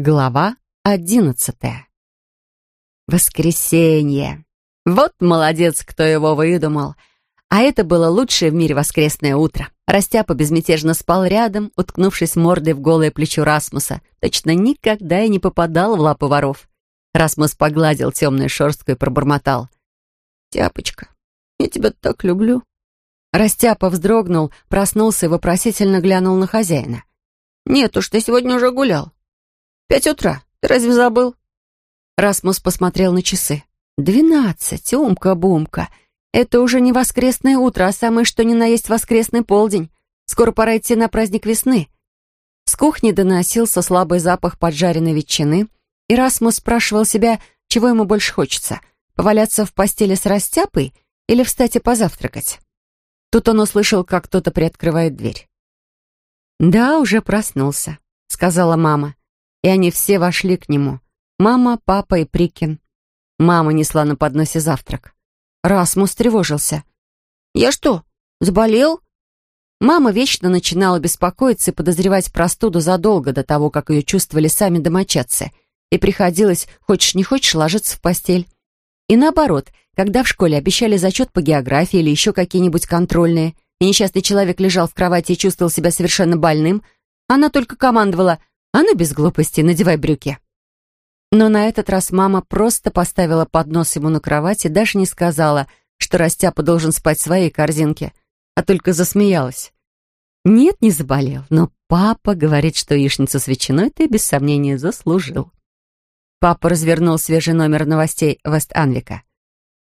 Глава одиннадцатая. Воскресенье. Вот молодец, кто его выдумал. А это было лучшее в мире воскресное утро. Растяпа безмятежно спал рядом, уткнувшись мордой в голое плечо Расмуса. Точно никогда и не попадал в лапы воров. Расмус погладил темную шерстку и пробормотал. «Тяпочка, я тебя так люблю». Растяпа вздрогнул, проснулся и вопросительно глянул на хозяина. «Нет уж, ты сегодня уже гулял. Пять утра. Ты разве забыл?» Расмус посмотрел на часы. «Двенадцать, умка-бумка. Это уже не воскресное утро, а самое что ни на есть воскресный полдень. Скоро пора идти на праздник весны». С кухни доносился слабый запах поджаренной ветчины, и Расмус спрашивал себя, чего ему больше хочется — поваляться в постели с растяпой или встать и позавтракать. Тут он услышал, как кто-то приоткрывает дверь. «Да, уже проснулся», — сказала мама и они все вошли к нему. Мама, папа и Прикин. Мама несла на подносе завтрак. Расмус тревожился. «Я что, заболел?» Мама вечно начинала беспокоиться и подозревать простуду задолго до того, как ее чувствовали сами домочадцы, и приходилось, хочешь не хочешь, ложиться в постель. И наоборот, когда в школе обещали зачет по географии или еще какие-нибудь контрольные, и несчастный человек лежал в кровати и чувствовал себя совершенно больным, она только командовала а ну без глупости, надевай брюки. Но на этот раз мама просто поставила поднос ему на кровать и даже не сказала, что Растяпа должен спать в своей корзинке, а только засмеялась. Нет, не заболел, но папа говорит, что яичницу с ветчиной ты без сомнения заслужил. Папа развернул свежий номер новостей Вест-Анвика.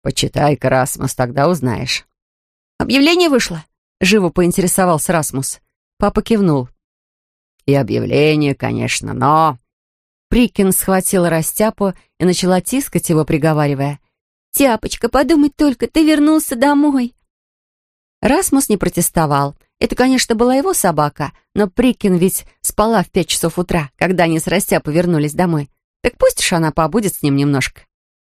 «Почитай-ка, Расмус, тогда узнаешь». «Объявление вышло?» — живо поинтересовался Расмус. Папа кивнул. И объявление, конечно, но...» Прикин схватила растяпу и начала тискать его, приговаривая. «Тяпочка, подумай только, ты вернулся домой!» Расмус не протестовал. Это, конечно, была его собака, но Прикин ведь спала в пять часов утра, когда они с Растяпой вернулись домой. Так пусть уж она побудет с ним немножко.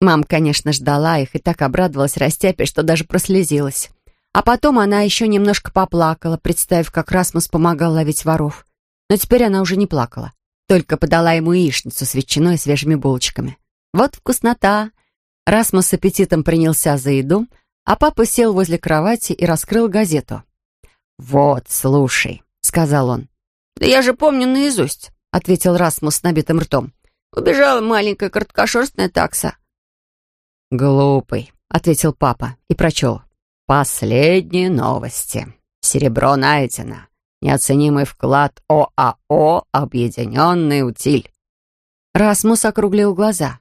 Мам, конечно, ждала их и так обрадовалась Растяпе, что даже прослезилась. А потом она еще немножко поплакала, представив, как Расмус помогал ловить воров. Но теперь она уже не плакала, только подала ему яичницу с ветчиной и свежими булочками. Вот вкуснота! Расмус с аппетитом принялся за еду, а папа сел возле кровати и раскрыл газету. «Вот, слушай», — сказал он. «Да я же помню наизусть», — ответил Расмус с набитым ртом. «Убежала маленькая короткошерстная такса». «Глупый», — ответил папа и прочел. «Последние новости. Серебро найдено. Неоценимый вклад ОАО «Объединенный утиль». Расмус округлил глаза.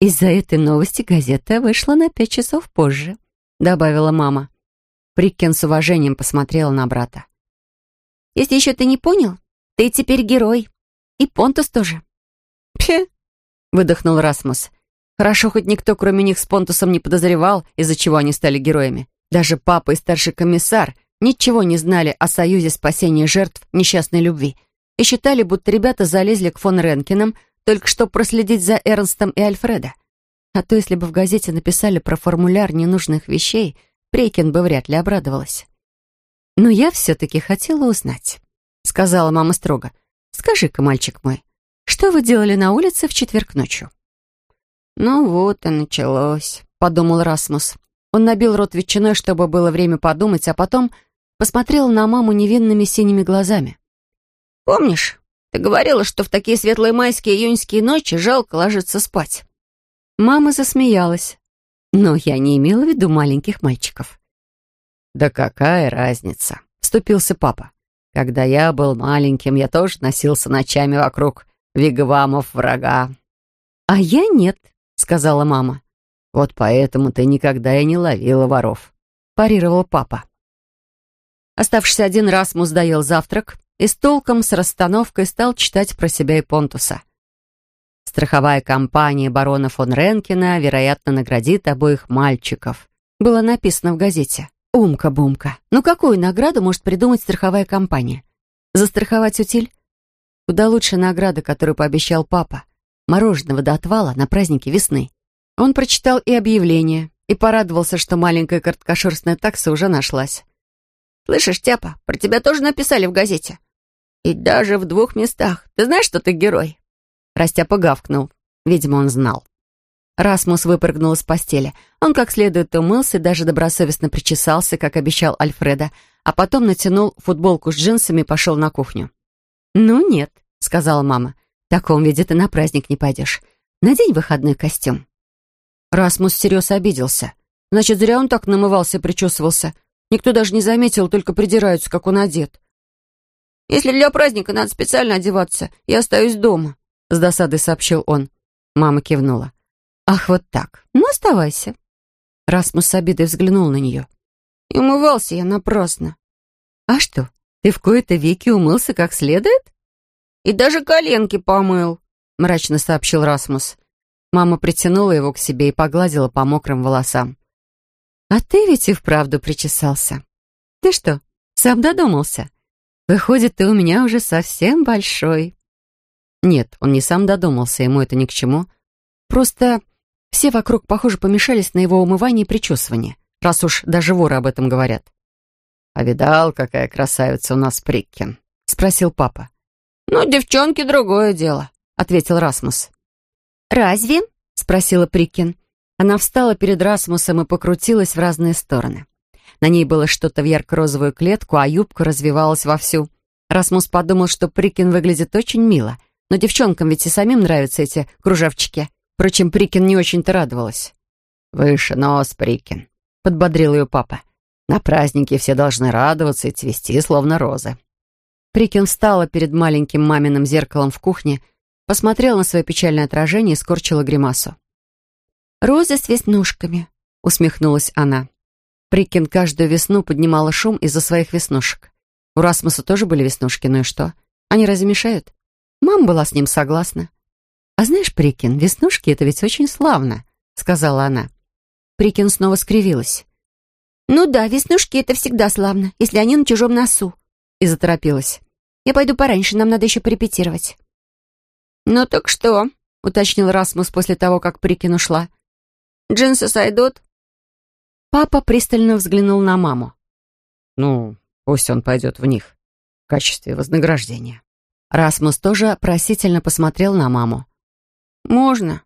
«Из-за этой новости газета вышла на пять часов позже», — добавила мама. Приккен с уважением посмотрела на брата. «Если еще ты не понял, ты теперь герой. И Понтус тоже». «Пе!» — выдохнул Расмус. Хорошо, хоть никто, кроме них, с Понтусом не подозревал, из-за чего они стали героями. Даже папа и старший комиссар — ничего не знали о союзе спасения жертв несчастной любви и считали, будто ребята залезли к фон Ренкинам только что проследить за Эрнстом и Альфреда. А то, если бы в газете написали про формуляр ненужных вещей, Прейкин бы вряд ли обрадовалась. «Но я все-таки хотела узнать», — сказала мама строго. «Скажи-ка, мальчик мой, что вы делали на улице в четверг ночью?» «Ну вот и началось», — подумал Расмус. Он набил рот ветчиной, чтобы было время подумать, а потом посмотрел на маму невинными синими глазами. «Помнишь, ты говорила, что в такие светлые майские июньские ночи жалко ложиться спать?» Мама засмеялась. «Но я не имела в виду маленьких мальчиков». «Да какая разница?» — вступился папа. «Когда я был маленьким, я тоже носился ночами вокруг вигвамов врага». «А я нет», — сказала мама. «Вот поэтому ты никогда и не ловила воров», — парировал папа. Оставшись один раз, Мус доел завтрак и с толком, с расстановкой стал читать про себя и Понтуса. Страховая компания барона фон Ренкина, вероятно, наградит обоих мальчиков. Было написано в газете. Умка-бумка. Ну какую награду может придумать страховая компания? Застраховать утиль? Куда лучше награда, которую пообещал папа. Мороженого до отвала на празднике весны. Он прочитал и объявление, и порадовался, что маленькая короткошерстная такса уже нашлась. «Слышишь, Тяпа, про тебя тоже написали в газете. И даже в двух местах. Ты знаешь, что ты герой?» Растяпа гавкнул. Видимо, он знал. Расмус выпрыгнул из постели. Он как следует умылся, даже добросовестно причесался, как обещал Альфреда, а потом натянул футболку с джинсами и пошел на кухню. «Ну нет», — сказала мама, — «в таком виде ты на праздник не пойдешь. Надень выходной костюм». Расмус всерьез обиделся. Значит, зря он так намывался и причесывался. Никто даже не заметил, только придираются, как он одет. «Если для праздника надо специально одеваться, я остаюсь дома», — с досадой сообщил он. Мама кивнула. «Ах, вот так. Ну, оставайся». Расмус с обидой взглянул на нее. «И умывался я напрасно». «А что, ты в кои-то веки умылся как следует?» «И даже коленки помыл», — мрачно сообщил Расмус. Мама притянула его к себе и погладила по мокрым волосам. «А ты ведь и вправду причесался. Ты что, сам додумался? Выходит, ты у меня уже совсем большой». Нет, он не сам додумался, ему это ни к чему. Просто все вокруг, похоже, помешались на его умывании и причесывании, раз уж даже воры об этом говорят. «А видал, какая красавица у нас Приккин?» — спросил папа. «Ну, девчонки, другое дело», — ответил Расмус. «Разве?» — спросила Приккин. Она встала перед Расмусом и покрутилась в разные стороны. На ней было что-то в ярко-розовую клетку, а юбка развивалась вовсю. Расмус подумал, что Прикин выглядит очень мило, но девчонкам ведь и самим нравятся эти кружавчики. Впрочем, Прикин не очень-то радовалась. «Выше нос, Прикин», — подбодрил ее папа. «На празднике все должны радоваться и цвести, словно розы». Прикин встала перед маленьким маминым зеркалом в кухне, посмотрела на свое печальное отражение и скорчила гримасу. «Розы с веснушками», — усмехнулась она. Прикин каждую весну поднимала шум из-за своих веснушек. У Расмуса тоже были веснушки, ну и что? Они разве мешают? Мама была с ним согласна. «А знаешь, Прикин, веснушки — это ведь очень славно», — сказала она. Прикин снова скривилась. «Ну да, веснушки — это всегда славно, если они на чужом носу», — и заторопилась. «Я пойду пораньше, нам надо еще порепетировать». «Ну так что?» — уточнил Расмус после того, как Прикин ушла. «Джинсы сойдут?» Папа пристально взглянул на маму. «Ну, пусть он пойдет в них в качестве вознаграждения». Расмус тоже просительно посмотрел на маму. «Можно».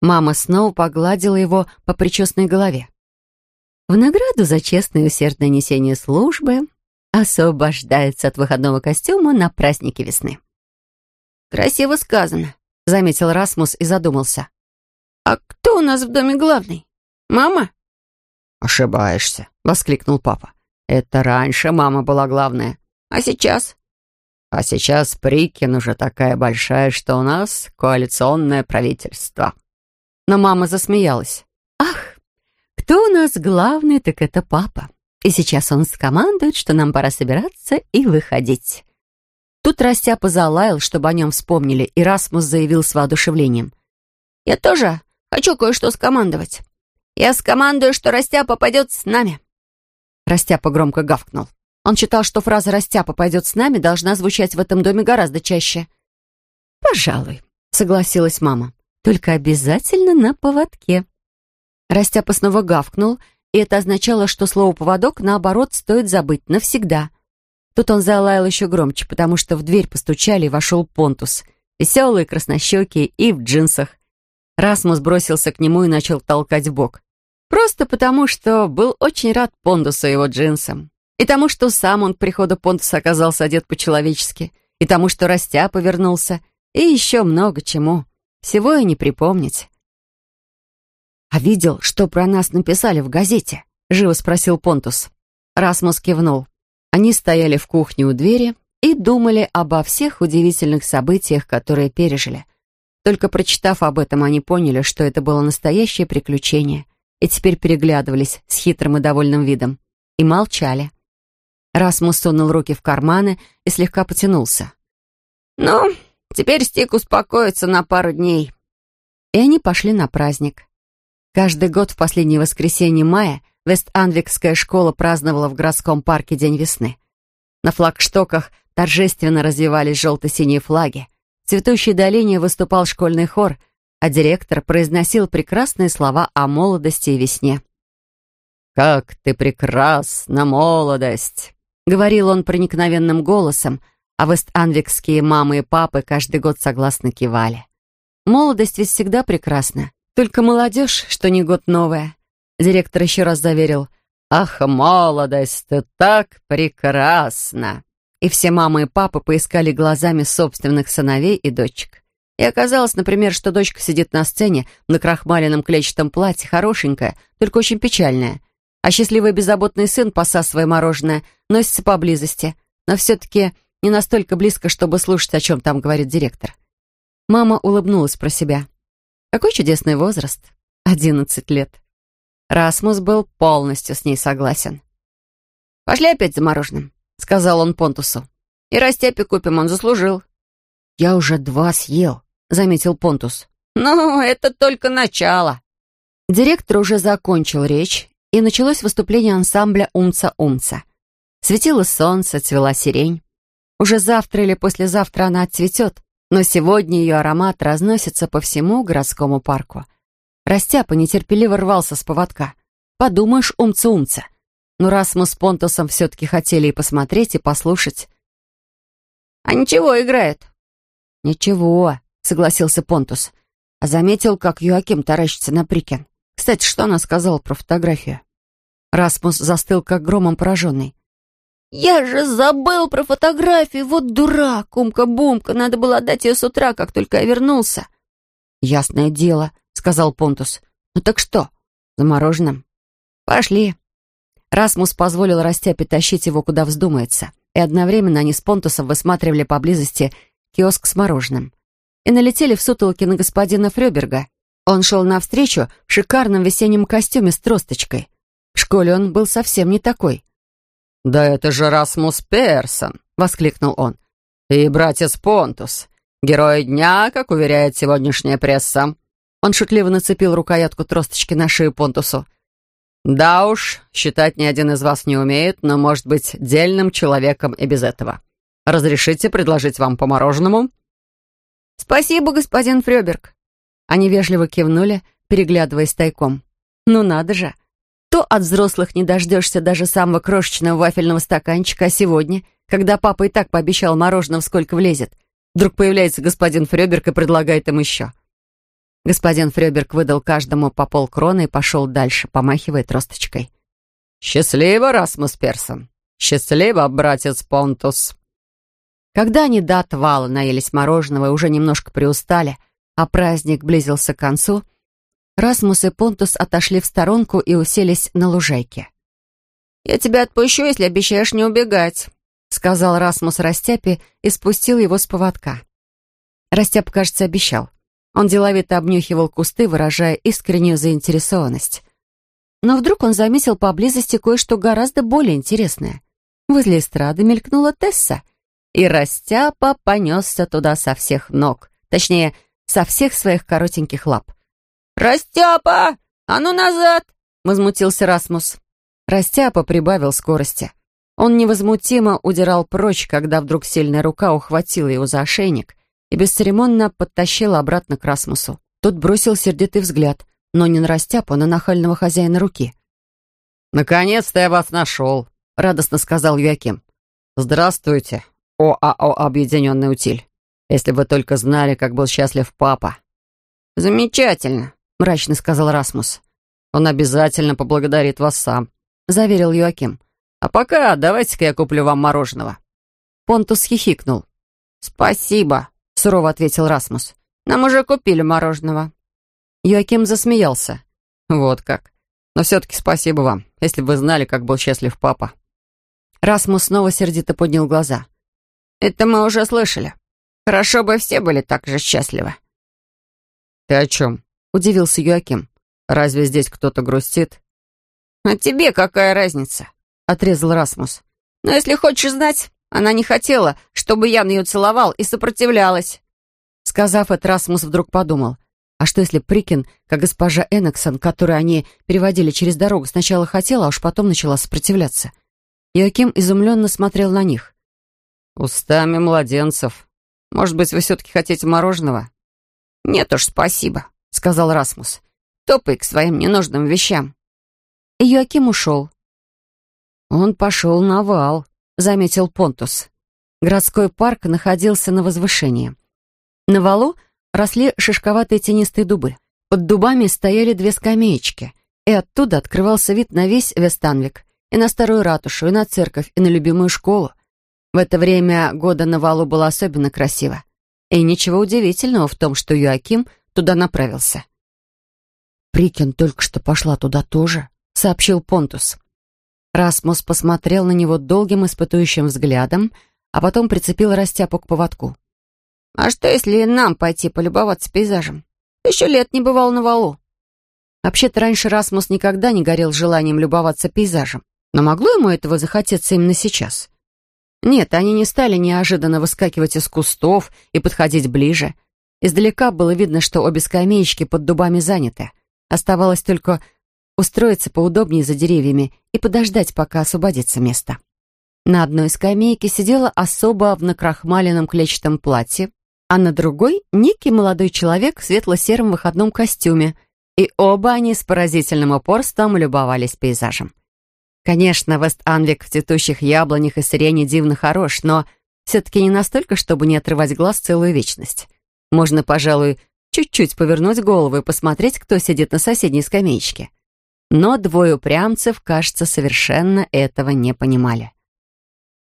Мама снова погладила его по причесной голове. В награду за честное и усердное несение службы освобождается от выходного костюма на празднике весны. «Красиво сказано», — заметил Расмус и задумался. «А кто у нас в доме главный? Мама?» «Ошибаешься», — воскликнул папа. «Это раньше мама была главная. А сейчас?» А сейчас Прикин уже такая большая, что у нас коалиционное правительство». Но мама засмеялась. «Ах, кто у нас главный, так это папа. И сейчас он скомандует, что нам пора собираться и выходить». Тут Растяпа залаял, чтобы о нем вспомнили, и Расмус заявил с воодушевлением. «Я тоже хочу кое-что скомандовать. Я скомандую, что Растяпа пойдет с нами». Растяпа громко гавкнул. Он считал, что фраза «растяпа пойдет с нами» должна звучать в этом доме гораздо чаще. «Пожалуй», — согласилась мама. «Только обязательно на поводке». Растяпа снова гавкнул, и это означало, что слово «поводок» наоборот стоит забыть навсегда. Тут он залаял еще громче, потому что в дверь постучали и вошел Понтус, веселый, краснощекий и в джинсах. Расмус бросился к нему и начал толкать в бок. Просто потому, что был очень рад Понтусу и его джинсам. И тому, что сам он к приходу Понтуса оказался одет по-человечески, и тому, что Растя повернулся, и еще много чему. Всего и не припомнить. «А видел, что про нас написали в газете?» — живо спросил Понтус. Расмус кивнул. Они стояли в кухне у двери и думали обо всех удивительных событиях, которые пережили. Только прочитав об этом, они поняли, что это было настоящее приключение, и теперь переглядывались с хитрым и довольным видом. И молчали. Расмус сунул руки в карманы и слегка потянулся. «Ну, теперь Стик успокоится на пару дней». И они пошли на праздник. Каждый год в последнее воскресенье мая Вест-Анвикская школа праздновала в городском парке День весны. На флагштоках торжественно развивались желто-синие флаги. Цветущей долине выступал школьный хор, а директор произносил прекрасные слова о молодости и весне. «Как ты прекрасна, молодость!» — говорил он проникновенным голосом, а вест-анвикские мамы и папы каждый год согласно кивали. Молодость ведь всегда прекрасна, только молодежь, что не год новая. Директор еще раз заверил, «Ах, молодость, ты так прекрасна!» И все мамы и папы поискали глазами собственных сыновей и дочек. И оказалось, например, что дочка сидит на сцене на крахмаленном клетчатом платье, хорошенькая, только очень печальная. А счастливый беззаботный сын, посасывая мороженое, носится поблизости, но все-таки не настолько близко, чтобы слушать, о чем там говорит директор. Мама улыбнулась про себя. Какой чудесный возраст. Одиннадцать лет. Расмус был полностью с ней согласен. «Пошли опять за мороженым», — сказал он Понтусу. «И растяпи купим, он заслужил». «Я уже два съел», — заметил Понтус. «Ну, это только начало». Директор уже закончил речь, и началось выступление ансамбля «Умца-умца». Светило солнце, цвела сирень. Уже завтра или послезавтра она отцветет, но сегодня ее аромат разносится по всему городскому парку. Растяпа нетерпеливо рвался с поводка. Подумаешь, умца-умца. Но раз мы с Понтусом все-таки хотели и посмотреть, и послушать. «А ничего играет?» «Ничего», — согласился Понтус. А заметил, как Юаким таращится на Прикен. Кстати, что она сказала про фотографию? Расмус застыл, как громом пораженный. «Я же забыл про фотографию, вот дурак, умка-бумка, надо было отдать ее с утра, как только я вернулся». «Ясное дело», — сказал Понтус. «Ну так что, за мороженым?» «Пошли». Расмус позволил Растяпе тащить его, куда вздумается, и одновременно они с Понтусом высматривали поблизости киоск с мороженым. И налетели в сутолке на господина Фрёберга. Он шел навстречу в шикарном весеннем костюме с тросточкой. В школе он был совсем не такой. «Да это же Расмус Персон!» — воскликнул он. «И братец Понтус, герой дня, как уверяет сегодняшняя пресса». Он шутливо нацепил рукоятку тросточки на шею Понтусу. «Да уж, считать ни один из вас не умеет, но может быть дельным человеком и без этого. Разрешите предложить вам по мороженому?» «Спасибо, господин Фрёберг». Они вежливо кивнули, переглядываясь тайком. «Ну надо же!» То от взрослых не дождешься даже самого крошечного вафельного стаканчика, а сегодня, когда папа и так пообещал мороженого сколько влезет, вдруг появляется господин Фрёберг и предлагает им еще. Господин Фрёберг выдал каждому по полкроны и пошел дальше, помахивая тросточкой. «Счастливо, Расмус Персон! Счастливо, братец Понтус!» Когда они до отвала наелись мороженого и уже немножко приустали, а праздник близился к концу — Расмус и Понтус отошли в сторонку и уселись на лужайке. «Я тебя отпущу, если обещаешь не убегать», — сказал Расмус Растяпе и спустил его с поводка. Растяп, кажется, обещал. Он деловито обнюхивал кусты, выражая искреннюю заинтересованность. Но вдруг он заметил поблизости кое-что гораздо более интересное. Возле эстрады мелькнула Тесса, и Растяпа понесся туда со всех ног, точнее, со всех своих коротеньких лап. «Растяпа! А ну назад!» — возмутился Расмус. Растяпа прибавил скорости. Он невозмутимо удирал прочь, когда вдруг сильная рука ухватила его за ошейник и бесцеремонно подтащила обратно к Расмусу. Тот бросил сердитый взгляд, но не на Растяпу, а на нахального хозяина руки. «Наконец-то я вас нашел», — радостно сказал Юаким. «Здравствуйте, ОАО «Объединенный утиль». Если бы только знали, как был счастлив папа». «Замечательно», — мрачно сказал Расмус. «Он обязательно поблагодарит вас сам», — заверил Юаким. «А пока давайте-ка я куплю вам мороженого». Понтус хихикнул. «Спасибо», — сурово ответил Расмус. «Нам уже купили мороженого». Юаким засмеялся. «Вот как. Но все-таки спасибо вам, если бы вы знали, как был счастлив папа». Расмус снова сердито поднял глаза. «Это мы уже слышали. Хорошо бы все были так же счастливы». «Ты о чем?» удивился Юаким. «Разве здесь кто-то грустит?» «А тебе какая разница?» — отрезал Расмус. «Но если хочешь знать, она не хотела, чтобы Ян ее целовал и сопротивлялась». Сказав это, Расмус вдруг подумал, а что если Прикин, как госпожа Эннексон, которую они переводили через дорогу, сначала хотела, а уж потом начала сопротивляться? Иоаким изумленно смотрел на них. «Устами младенцев. Может быть, вы все-таки хотите мороженого?» «Нет уж, спасибо», — сказал Расмус. «Топай к своим ненужным вещам». И Йоаким ушел. «Он пошел на вал», — заметил Понтус. Городской парк находился на возвышении. На валу росли шишковатые тенистые дубы. Под дубами стояли две скамеечки, и оттуда открывался вид на весь Вестанвик, и на старую ратушу, и на церковь, и на любимую школу. В это время года на валу было особенно красиво. И ничего удивительного в том, что Юаким туда направился. «Прикин только что пошла туда тоже», — сообщил Понтус. Расмус посмотрел на него долгим испытующим взглядом, а потом прицепил растяпу к поводку. «А что, если нам пойти полюбоваться пейзажем? Еще лет не бывал на валу». Вообще-то раньше Расмус никогда не горел желанием любоваться пейзажем. Но могло ему этого захотеться именно сейчас? Нет, они не стали неожиданно выскакивать из кустов и подходить ближе. Издалека было видно, что обе скамеечки под дубами заняты. Оставалось только устроиться поудобнее за деревьями и подождать, пока освободится место. На одной скамейке сидела особо в накрахмаленном клетчатом платье, а на другой — некий молодой человек в светло-сером выходном костюме, и оба они с поразительным упорством любовались пейзажем. Конечно, Вест-Анвик в цветущих яблонях и сирене дивно хорош, но все-таки не настолько, чтобы не отрывать глаз целую вечность. Можно, пожалуй, чуть-чуть повернуть голову и посмотреть, кто сидит на соседней скамеечке. Но двое упрямцев, кажется, совершенно этого не понимали.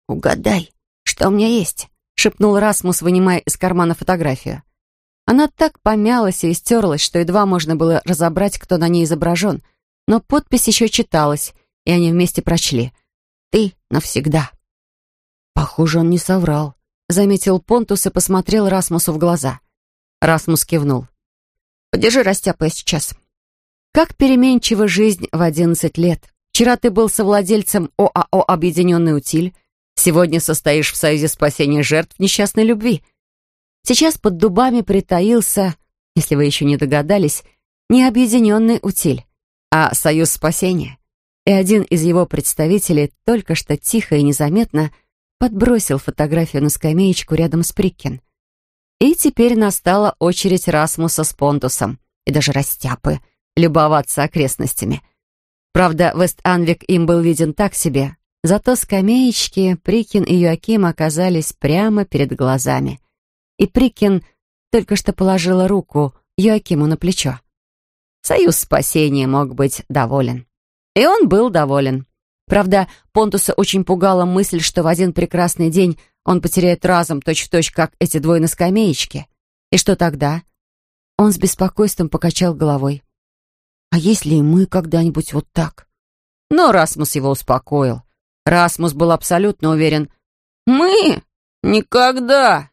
«Угадай, что у меня есть?» — шепнул Расмус, вынимая из кармана фотографию. Она так помялась и стерлась, что едва можно было разобрать, кто на ней изображен, но подпись еще читалась, и они вместе прочли «Ты навсегда». «Похоже, он не соврал», — заметил Понтус и посмотрел Расмусу в глаза. Расмус кивнул. «Подержи растяпа сейчас». Как переменчива жизнь в одиннадцать лет. Вчера ты был совладельцем ОАО «Объединенный утиль», сегодня состоишь в Союзе спасения жертв несчастной любви. Сейчас под дубами притаился, если вы еще не догадались, не «Объединенный утиль», а «Союз спасения» и один из его представителей только что тихо и незаметно подбросил фотографию на скамеечку рядом с Приккин. И теперь настала очередь Расмуса с Понтусом и даже Растяпы любоваться окрестностями. Правда, Вест-Анвик им был виден так себе, зато скамеечки Прикин и Юаким оказались прямо перед глазами. И Прикин только что положила руку Юакиму на плечо. Союз спасения мог быть доволен. И он был доволен. Правда, Понтуса очень пугала мысль, что в один прекрасный день он потеряет разум точь-в-точь, -точь, как эти двое на скамеечке. И что тогда? Он с беспокойством покачал головой. «А если и мы когда-нибудь вот так?» Но Расмус его успокоил. Расмус был абсолютно уверен. «Мы? Никогда!»